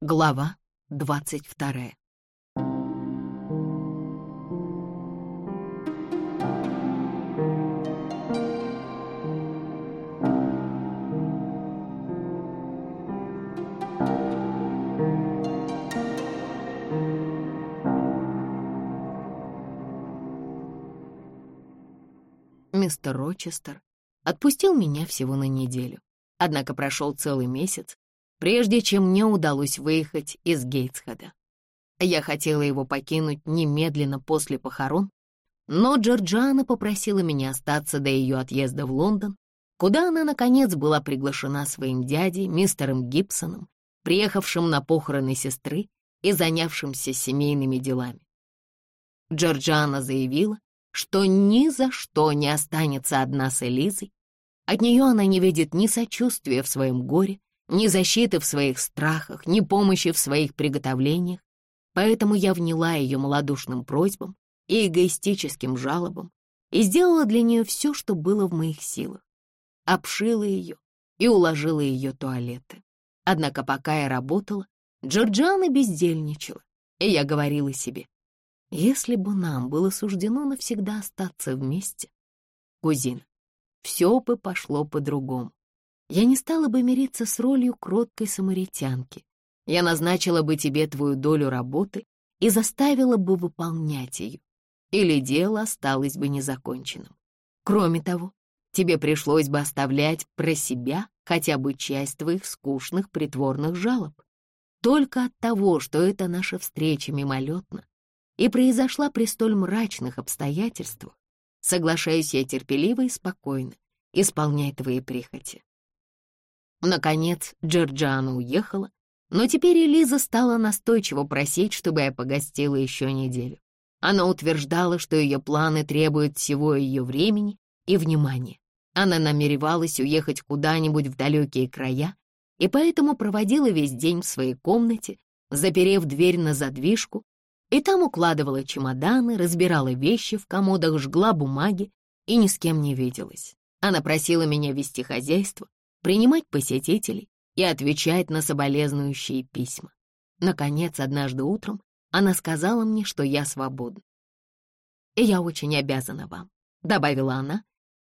Глава двадцать вторая. Мистер Рочестер отпустил меня всего на неделю. Однако прошел целый месяц, прежде чем мне удалось выехать из Гейтсхеда. Я хотела его покинуть немедленно после похорон, но Джорджана попросила меня остаться до ее отъезда в Лондон, куда она, наконец, была приглашена своим дядей, мистером Гибсоном, приехавшим на похороны сестры и занявшимся семейными делами. Джорджана заявила, что ни за что не останется одна с Элизой. От нее она не видит ни сочувствия в своем горе, ни защиты в своих страхах, ни помощи в своих приготовлениях, поэтому я вняла ее малодушным просьбам и эгоистическим жалобам и сделала для нее все, что было в моих силах. Обшила ее и уложила ее туалеты. Однако пока я работала, Джорджана бездельничала, и я говорила себе, если бы нам было суждено навсегда остаться вместе, кузина, все бы пошло по-другому я не стала бы мириться с ролью кроткой самаритянки. Я назначила бы тебе твою долю работы и заставила бы выполнять ее, или дело осталось бы незаконченным. Кроме того, тебе пришлось бы оставлять про себя хотя бы часть твоих скучных притворных жалоб. Только от того, что это наша встреча мимолетна и произошла при столь мрачных обстоятельствах, соглашаюсь я терпеливо и спокойно исполнять твои прихоти. Наконец Джорджиана уехала, но теперь Элиза стала настойчиво просить, чтобы я погостила еще неделю. Она утверждала, что ее планы требуют всего ее времени и внимания. Она намеревалась уехать куда-нибудь в далекие края и поэтому проводила весь день в своей комнате, заперев дверь на задвижку, и там укладывала чемоданы, разбирала вещи в комодах, жгла бумаги и ни с кем не виделась. Она просила меня вести хозяйство, принимать посетителей и отвечать на соболезнующие письма. Наконец, однажды утром она сказала мне, что я свободна. «И я очень обязана вам», — добавила она,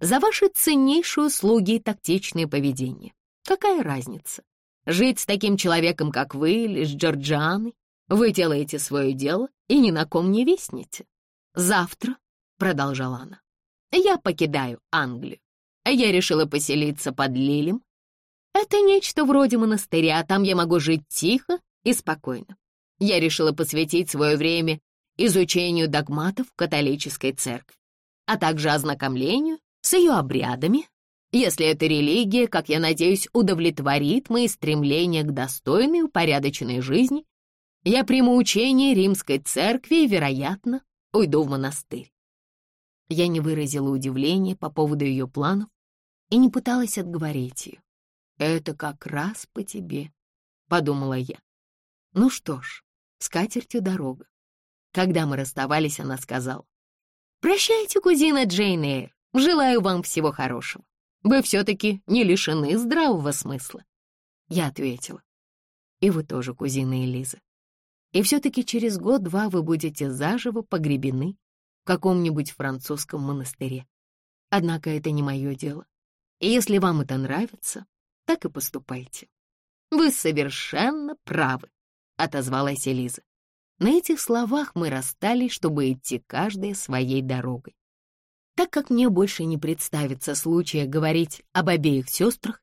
«за ваши ценнейшие услуги и тактичное поведение. Какая разница? Жить с таким человеком, как вы, или с Джорджианой? Вы делаете свое дело и ни на ком не виснете. Завтра, — продолжала она, — я покидаю Англию а я решила поселиться под Лилем. Это нечто вроде монастыря, там я могу жить тихо и спокойно. Я решила посвятить свое время изучению догматов католической церкви, а также ознакомлению с ее обрядами, если эта религия, как я надеюсь, удовлетворит мои стремления к достойной упорядоченной жизни, я приму учение римской церкви и, вероятно, уйду в монастырь. Я не выразила удивления по поводу ее планов и не пыталась отговорить ее. «Это как раз по тебе», — подумала я. Ну что ж, с катертью дорога. Когда мы расставались, она сказала, «Прощайте, кузина Джейн Эйр, желаю вам всего хорошего. Вы все-таки не лишены здравого смысла». Я ответила, «И вы тоже, кузина Элиза. И все-таки через год-два вы будете заживо погребены в каком-нибудь французском монастыре. Однако это не мое дело. И если вам это нравится, так и поступайте. Вы совершенно правы, — отозвалась Элиза. На этих словах мы расстались, чтобы идти каждая своей дорогой. Так как мне больше не представится случая говорить об обеих сестрах,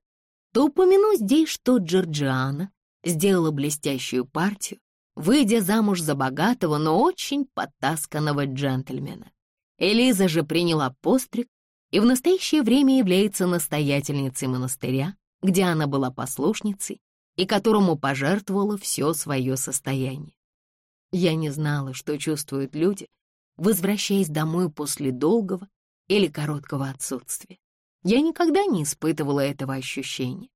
то упомяну здесь, что Джорджиана сделала блестящую партию, выйдя замуж за богатого, но очень потасканного джентльмена. Элиза же приняла постриг и в настоящее время является настоятельницей монастыря, где она была послушницей и которому пожертвовала все свое состояние. Я не знала, что чувствуют люди, возвращаясь домой после долгого или короткого отсутствия. Я никогда не испытывала этого ощущения.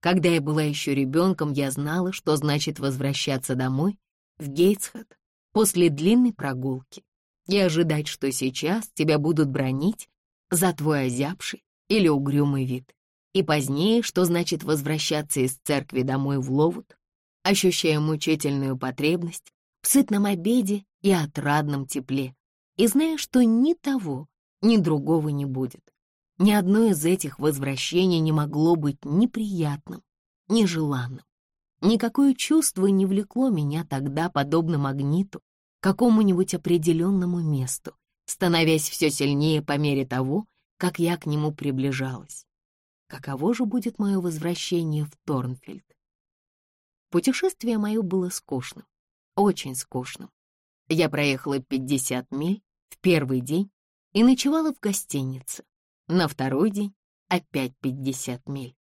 Когда я была еще ребенком, я знала, что значит возвращаться домой, в Гейтсхед, после длинной прогулки, и ожидать, что сейчас тебя будут бронить за твой озябший или угрюмый вид. И позднее, что значит возвращаться из церкви домой в Ловут, ощущая мучительную потребность в сытном обеде и отрадном тепле, и зная, что ни того, ни другого не будет. Ни одно из этих возвращений не могло быть неприятным, нежеланным. Никакое чувство не влекло меня тогда, подобно магниту, какому-нибудь определенному месту, становясь все сильнее по мере того, как я к нему приближалась. Каково же будет мое возвращение в Торнфельд? Путешествие мое было скучным, очень скучным. Я проехала 50 миль в первый день и ночевала в гостинице. На второй день опять 50 миль.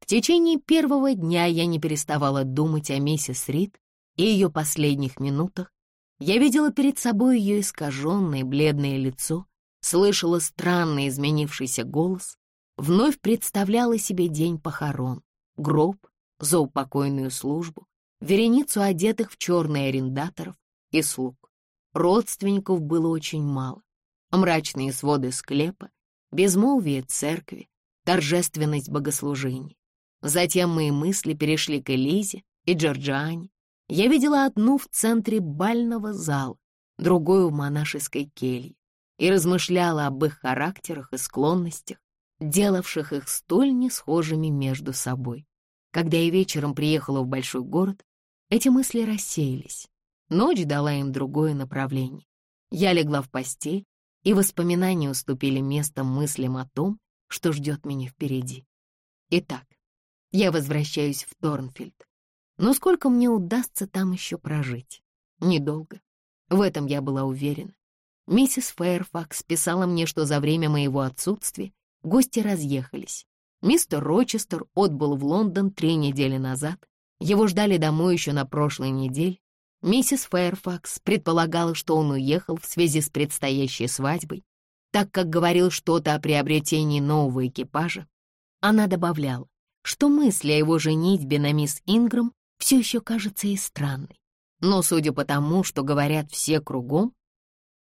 В течение первого дня я не переставала думать о миссис Рид и ее последних минутах. Я видела перед собой ее искаженное бледное лицо, слышала странный изменившийся голос, вновь представляла себе день похорон, гроб, заупокойную службу, вереницу одетых в черные арендаторов и слуг. Родственников было очень мало. Мрачные своды склепа, безмолвие церкви, торжественность богослужений. Затем мои мысли перешли к Элизе и Джорджиане. Я видела одну в центре бального зала, другую в монашеской келье, и размышляла об их характерах и склонностях, делавших их столь несхожими между собой. Когда я вечером приехала в большой город, эти мысли рассеялись. Ночь дала им другое направление. Я легла в постель, и воспоминания уступили место мыслям о том, что ждет меня впереди. Итак, я возвращаюсь в Торнфильд. Но сколько мне удастся там еще прожить? Недолго. В этом я была уверена. Миссис Фэйрфакс писала мне, что за время моего отсутствия гости разъехались. Мистер Рочестер отбыл в Лондон три недели назад. Его ждали домой еще на прошлой неделе. Миссис Фэйрфакс предполагала, что он уехал в связи с предстоящей свадьбой, так как говорил что-то о приобретении нового экипажа. Она добавляла, что мысль о его женитьбе на мисс Инграм все еще кажется ей странной. Но судя по тому, что говорят все кругом,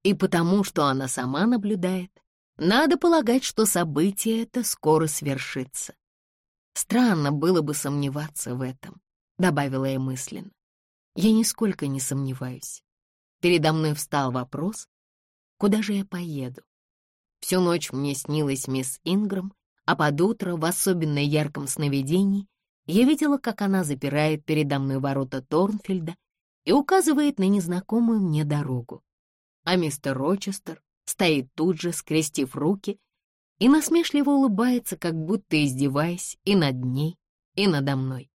и потому, что она сама наблюдает, надо полагать, что событие это скоро свершится. Странно было бы сомневаться в этом, добавила я мысленно. Я нисколько не сомневаюсь. Передо мной встал вопрос, куда же я поеду? Всю ночь мне снилась мисс Инграм, а под утро, в особенно ярком сновидении, я видела, как она запирает передо мной ворота Торнфельда и указывает на незнакомую мне дорогу. А мистер Рочестер стоит тут же, скрестив руки, и насмешливо улыбается, как будто издеваясь и над ней, и надо мной.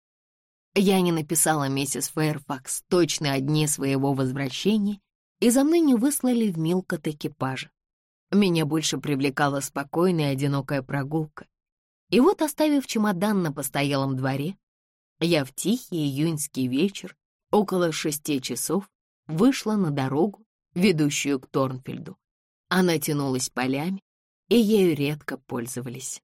Я не написала миссис Фэрфакс точно о дне своего возвращения, и за мной не выслали в Милкот экипажа. Меня больше привлекала спокойная одинокая прогулка. И вот, оставив чемодан на постоялом дворе, я в тихий июньский вечер, около шести часов, вышла на дорогу, ведущую к Торнфельду. Она тянулась полями, и ею редко пользовались.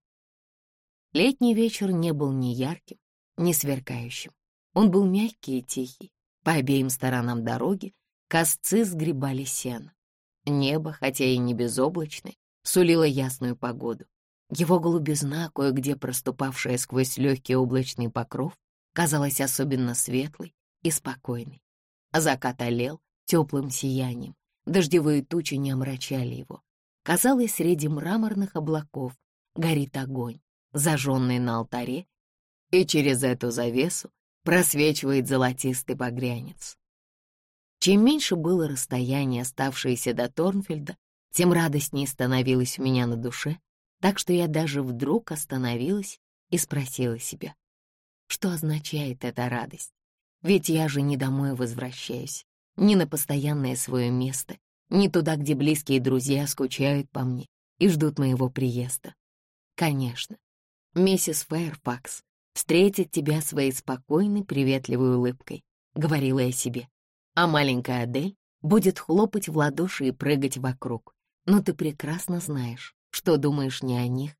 Летний вечер не был ни ярким, ни сверкающим. Он был мягкий и тихий. По обеим сторонам дороги косцы сгребали сено. Небо, хотя и не безоблачное, сулило ясную погоду. Его голубизна, кое-где проступавшая сквозь легкий облачный покров, казалась особенно светлой и спокойной. Закат олел теплым сиянием, дождевые тучи не омрачали его. Казалось, среди мраморных облаков горит огонь, зажженный на алтаре, и через эту завесу просвечивает золотистый багрянец. Чем меньше было расстояние, оставшееся до Торнфельда, тем радостнее становилось у меня на душе, так что я даже вдруг остановилась и спросила себя, что означает эта радость? Ведь я же не домой возвращаюсь, не на постоянное свое место, не туда, где близкие друзья скучают по мне и ждут моего приезда. Конечно, миссис Фэрфакс встретит тебя своей спокойной, приветливой улыбкой», — говорила я себе. А маленькая Адель будет хлопать в ладоши и прыгать вокруг. Но ты прекрасно знаешь, что думаешь не о них,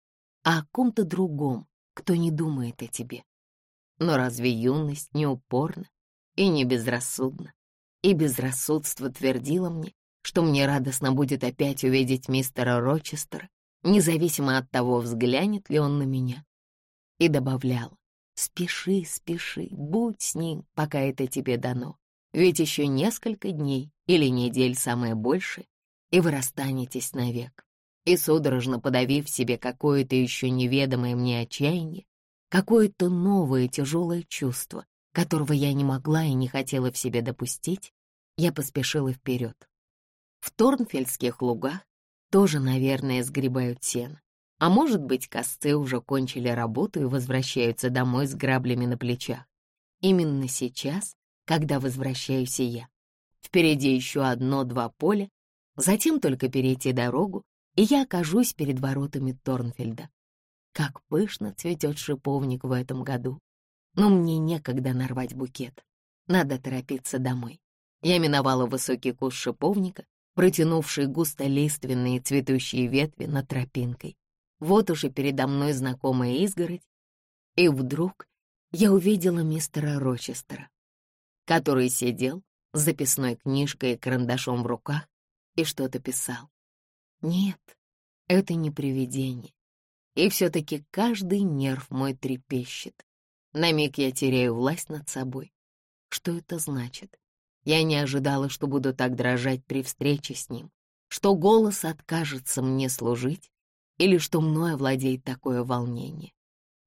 а о ком-то другом, кто не думает о тебе. Но разве юность не упорна и не безрассудна? И безрассудство твердило мне, что мне радостно будет опять увидеть мистера Рочестера, независимо от того, взглянет ли он на меня. И добавляла, Спеши, спеши, будь с ним, пока это тебе дано. Ведь еще несколько дней или недель самое больше, и вы расстанетесь навек. И судорожно подавив себе какое-то еще неведомое мне отчаяние, какое-то новое тяжелое чувство, которого я не могла и не хотела в себе допустить, я поспешила вперед. В Торнфельдских лугах тоже, наверное, сгребают сено. А может быть, косцы уже кончили работу и возвращаются домой с граблями на плечах. Именно сейчас, когда возвращаюсь и я. Впереди еще одно-два поля, затем только перейти дорогу, и я окажусь перед воротами Торнфельда. Как пышно цветет шиповник в этом году. Но мне некогда нарвать букет. Надо торопиться домой. Я миновала высокий куст шиповника, протянувший густолиственные цветущие ветви над тропинкой. Вот уже передо мной знакомая изгородь, и вдруг я увидела мистера Рочестера, который сидел с записной книжкой и карандашом в руках и что-то писал. Нет, это не привидение. И все-таки каждый нерв мой трепещет. На миг я теряю власть над собой. Что это значит? Я не ожидала, что буду так дрожать при встрече с ним, что голос откажется мне служить, или что мною владеет такое волнение.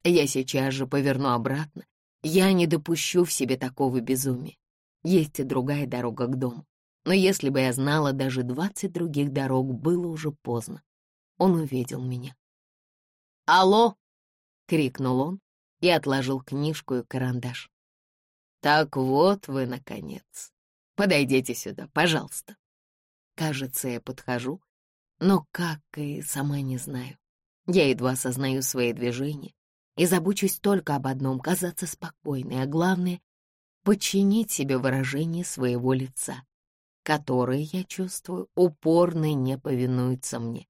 Я сейчас же поверну обратно. Я не допущу в себе такого безумия. Есть и другая дорога к дому. Но если бы я знала даже двадцать других дорог, было уже поздно. Он увидел меня. «Алло!» — крикнул он и отложил книжку и карандаш. «Так вот вы, наконец. Подойдите сюда, пожалуйста». Кажется, я подхожу но как и сама не знаю. Я едва осознаю свои движения и забочусь только об одном — казаться спокойной, а главное — подчинить себе выражение своего лица, которое, я чувствую, упорно не повинуется мне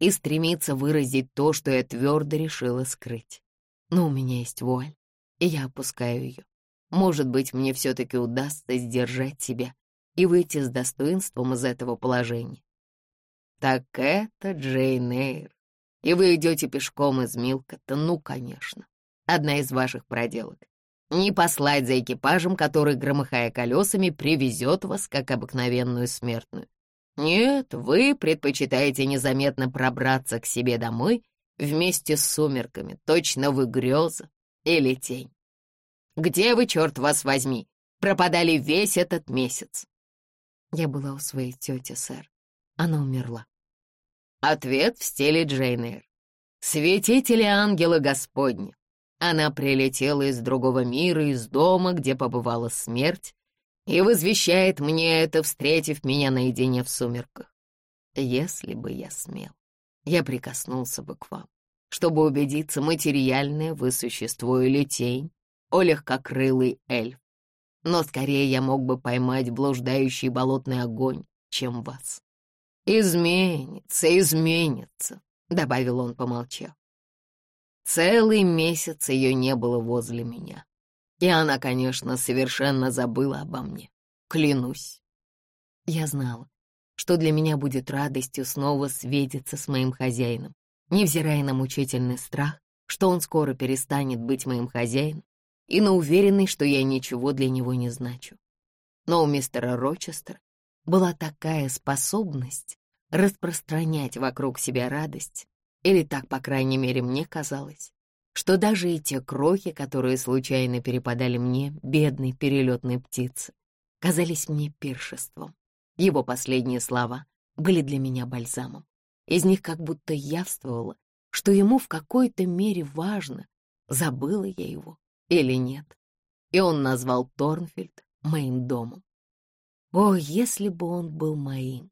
и стремится выразить то, что я твердо решила скрыть. Но у меня есть вуаль, и я опускаю ее. Может быть, мне все-таки удастся сдержать себя и выйти с достоинством из этого положения. «Так это Джейн Эйр. И вы идете пешком из Милкота? Ну, конечно. Одна из ваших проделок. Не послать за экипажем, который, громыхая колесами, привезет вас, как обыкновенную смертную. Нет, вы предпочитаете незаметно пробраться к себе домой вместе с сумерками, точно вы греза или тень. Где вы, черт вас возьми, пропадали весь этот месяц? Я была у своей тети, сэр. Она умерла. Ответ в стиле Джейн «Святители ангела Господня». Она прилетела из другого мира, из дома, где побывала смерть, и возвещает мне это, встретив меня наедине в сумерках. Если бы я смел, я прикоснулся бы к вам, чтобы убедиться, материальное вы существо или тень, о легкокрылый эльф. Но скорее я мог бы поймать блуждающий болотный огонь, чем вас. «Изменится, изменится», — добавил он, помолчав. Целый месяц ее не было возле меня. И она, конечно, совершенно забыла обо мне. Клянусь. Я знала, что для меня будет радостью снова свидеться с моим хозяином, невзирая на мучительный страх, что он скоро перестанет быть моим хозяином, и на уверенность, что я ничего для него не значу. Но у мистера Рочестера была такая способность распространять вокруг себя радость, или так, по крайней мере, мне казалось, что даже и те крохи, которые случайно перепадали мне, бедной перелетной птице, казались мне пиршеством. Его последние слова были для меня бальзамом. Из них как будто явствовало, что ему в какой-то мере важно, забыла я его или нет. И он назвал Торнфильд моим домом. О, если бы он был моим!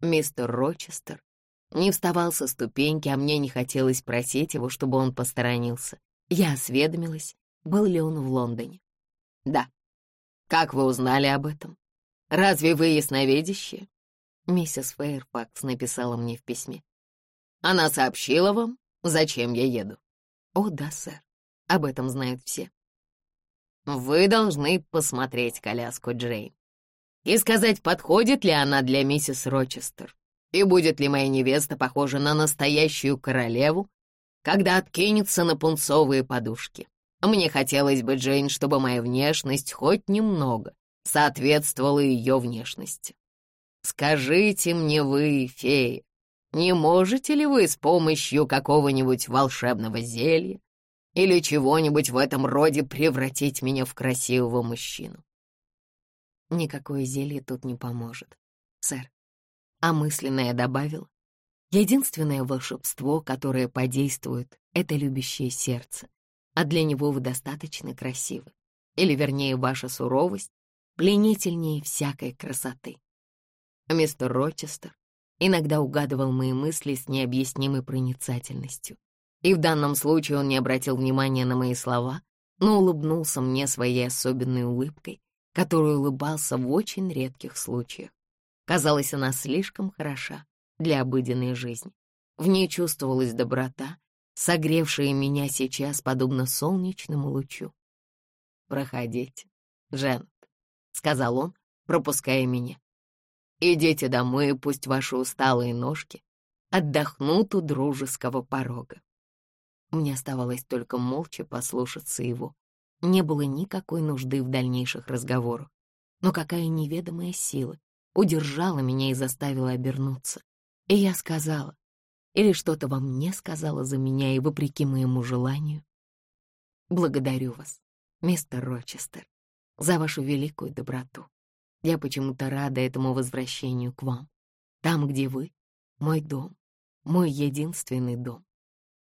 Мистер Рочестер не вставал со ступеньки, а мне не хотелось просить его, чтобы он посторонился. Я осведомилась, был ли он в Лондоне. «Да». «Как вы узнали об этом? Разве вы ясновидящие?» Миссис Фэйрфакс написала мне в письме. «Она сообщила вам, зачем я еду?» «О, да, сэр. Об этом знают все». «Вы должны посмотреть коляску Джейн и сказать, подходит ли она для миссис Рочестер, и будет ли моя невеста похожа на настоящую королеву, когда откинется на пунцовые подушки. Мне хотелось бы, Джейн, чтобы моя внешность хоть немного соответствовала ее внешности. Скажите мне вы, фея, не можете ли вы с помощью какого-нибудь волшебного зелья или чего-нибудь в этом роде превратить меня в красивого мужчину? Никакое зелье тут не поможет, сэр. А мысленно я добавил, единственное волшебство, которое подействует, — это любящее сердце, а для него вы достаточно красивы. Или, вернее, ваша суровость пленительнее всякой красоты. Мистер Рочестер иногда угадывал мои мысли с необъяснимой проницательностью. И в данном случае он не обратил внимания на мои слова, но улыбнулся мне своей особенной улыбкой, которой улыбался в очень редких случаях. Казалось, она слишком хороша для обыденной жизни. В ней чувствовалась доброта, согревшая меня сейчас подобно солнечному лучу. «Проходите, Дженнет», — сказал он, пропуская меня. Идите домой, и пусть ваши усталые ножки отдохнут у дружеского порога. Мне оставалось только молча послушаться его. Не было никакой нужды в дальнейших разговорах. Но какая неведомая сила удержала меня и заставила обернуться. И я сказала, или что-то во мне сказала за меня и вопреки моему желанию. Благодарю вас, мистер Рочестер, за вашу великую доброту. Я почему-то рада этому возвращению к вам. Там, где вы, мой дом, мой единственный дом.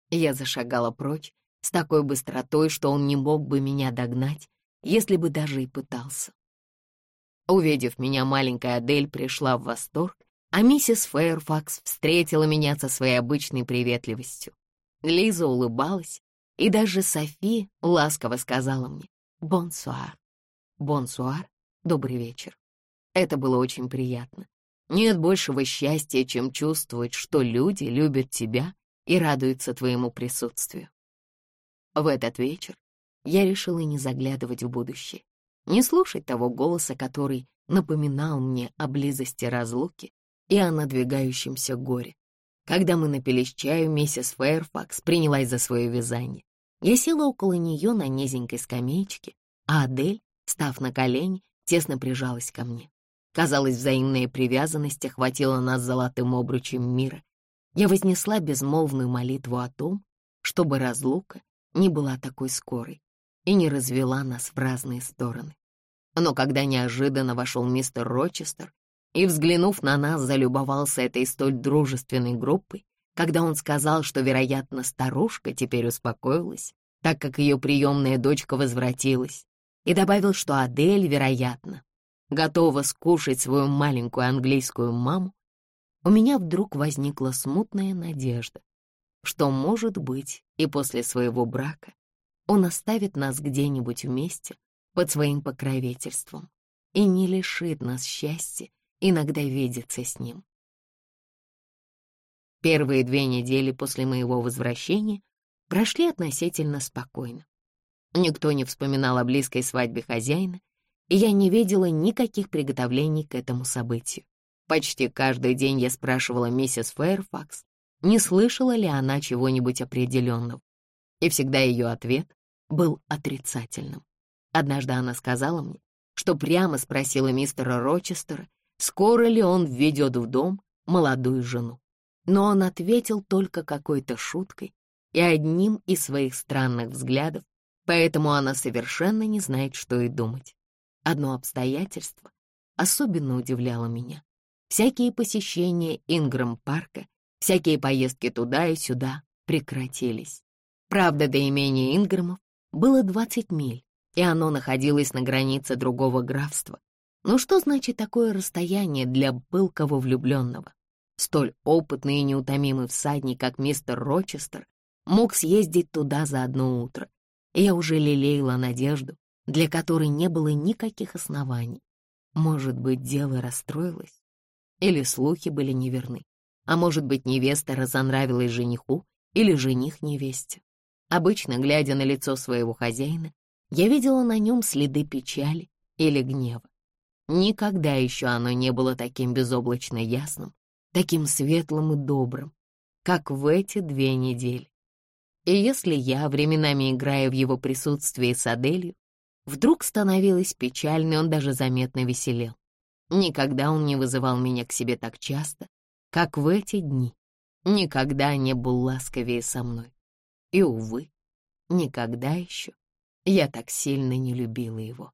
Я зашагала прочь с такой быстротой, что он не мог бы меня догнать, если бы даже и пытался. Увидев меня, маленькая Адель пришла в восторг, а миссис Фэйрфакс встретила меня со своей обычной приветливостью. Лиза улыбалась, и даже Софи ласково сказала мне «Бонсуар». «Бонсуар, добрый вечер». Это было очень приятно. Нет большего счастья, чем чувствовать, что люди любят тебя и радуются твоему присутствию. В этот вечер я решила не заглядывать в будущее, не слушать того голоса, который напоминал мне о близости разлуки и о надвигающемся горе. Когда мы напились чаю, миссис Фэрфакс принялась за свое вязание. Я села около нее на низенькой скамеечке, а Адель, став на колени, тесно прижалась ко мне. Казалось, взаимная привязанность охватила нас золотым обручем мира. Я вознесла безмолвную молитву о том, чтобы разлука не была такой скорой и не развела нас в разные стороны. Но когда неожиданно вошел мистер Рочестер и, взглянув на нас, залюбовался этой столь дружественной группой, когда он сказал, что, вероятно, старушка теперь успокоилась, так как ее приемная дочка возвратилась, и добавил, что Адель, вероятно, готова скушать свою маленькую английскую маму, у меня вдруг возникла смутная надежда, что, может быть, и после своего брака он оставит нас где-нибудь вместе под своим покровительством и не лишит нас счастья иногда видеться с ним. Первые две недели после моего возвращения прошли относительно спокойно. Никто не вспоминал о близкой свадьбе хозяина, и я не видела никаких приготовлений к этому событию. Почти каждый день я спрашивала миссис Фэрфакс, не слышала ли она чего-нибудь определенного, и всегда ее ответ был отрицательным. Однажды она сказала мне, что прямо спросила мистера Рочестера, скоро ли он введет в дом молодую жену. Но он ответил только какой-то шуткой и одним из своих странных взглядов, поэтому она совершенно не знает, что и думать. Одно обстоятельство особенно удивляло меня. Всякие посещения Инграм-парка, всякие поездки туда и сюда прекратились. Правда, до имения Инграмов было 20 миль, и оно находилось на границе другого графства. Но что значит такое расстояние для пылкого влюбленного? Столь опытный и неутомимый всадник, как мистер Рочестер, мог съездить туда за одно утро. Я уже лелеяла надежду, для которой не было никаких оснований. Может быть, дело расстроилось? Или слухи были неверны? А может быть, невеста разонравилась жениху или жених невесте? Обычно, глядя на лицо своего хозяина, я видела на нем следы печали или гнева. Никогда еще оно не было таким безоблачно ясным, таким светлым и добрым, как в эти две недели. И если я, временами играя в его присутствии с Аделью, вдруг становилась печальной, он даже заметно веселел. Никогда он не вызывал меня к себе так часто, как в эти дни. Никогда не был ласковее со мной. И, увы, никогда еще я так сильно не любила его.